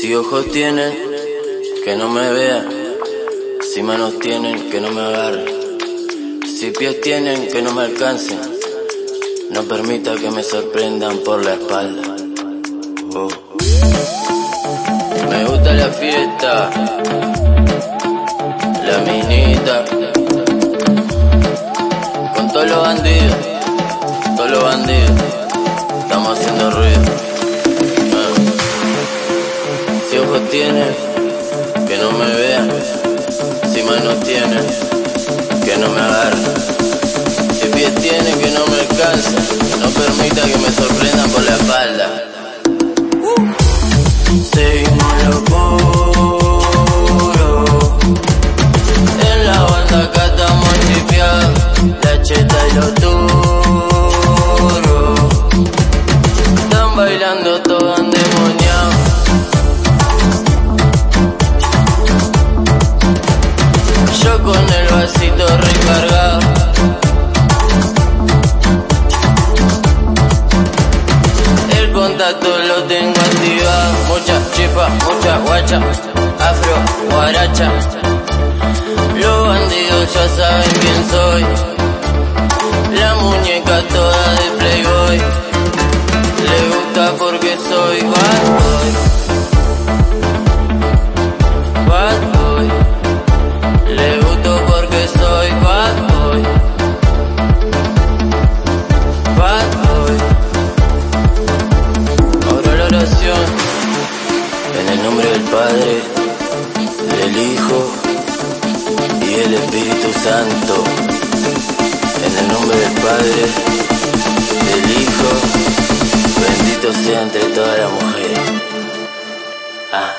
Si ojos tienen, que no me vean. Si manos tienen, que no me agarren. Si pies tienen, que no me alcancen. No permita que me sorprendan por la espalda. Oh. Me gusta la fiesta, la minita. Con todos los bandidos, que no me agarren. Si pies tienen, que no me alcancen. No permita que me sorprendan por la espalda. Seguimos lo puro. En la banda acá estamos chipeados. La cheta y los duros. El vasito recargado. El contacto lo tengo activado. Mucha chipa, mucha guacha, afro, guaracha. Los bandidos ya saben quién soy. Del Hijo y el Espíritu Santo. En el nombre del Padre, del Hijo, bendito sea entre todas las mujeres. Ah.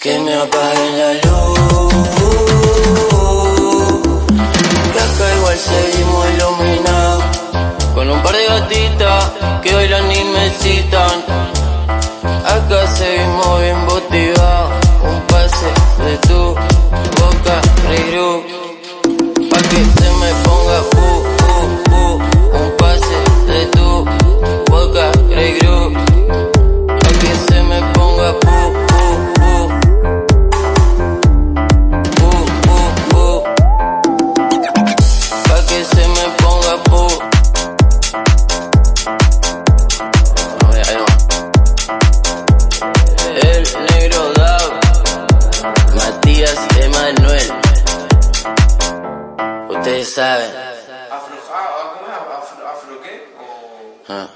Que me apaguen la luz. Seguimos iluminados. Con un par de gatitas que bailan y me citan. Saben. Afro, ah, ¿cómo es? Afro, ¿Afro qué? O... Ah.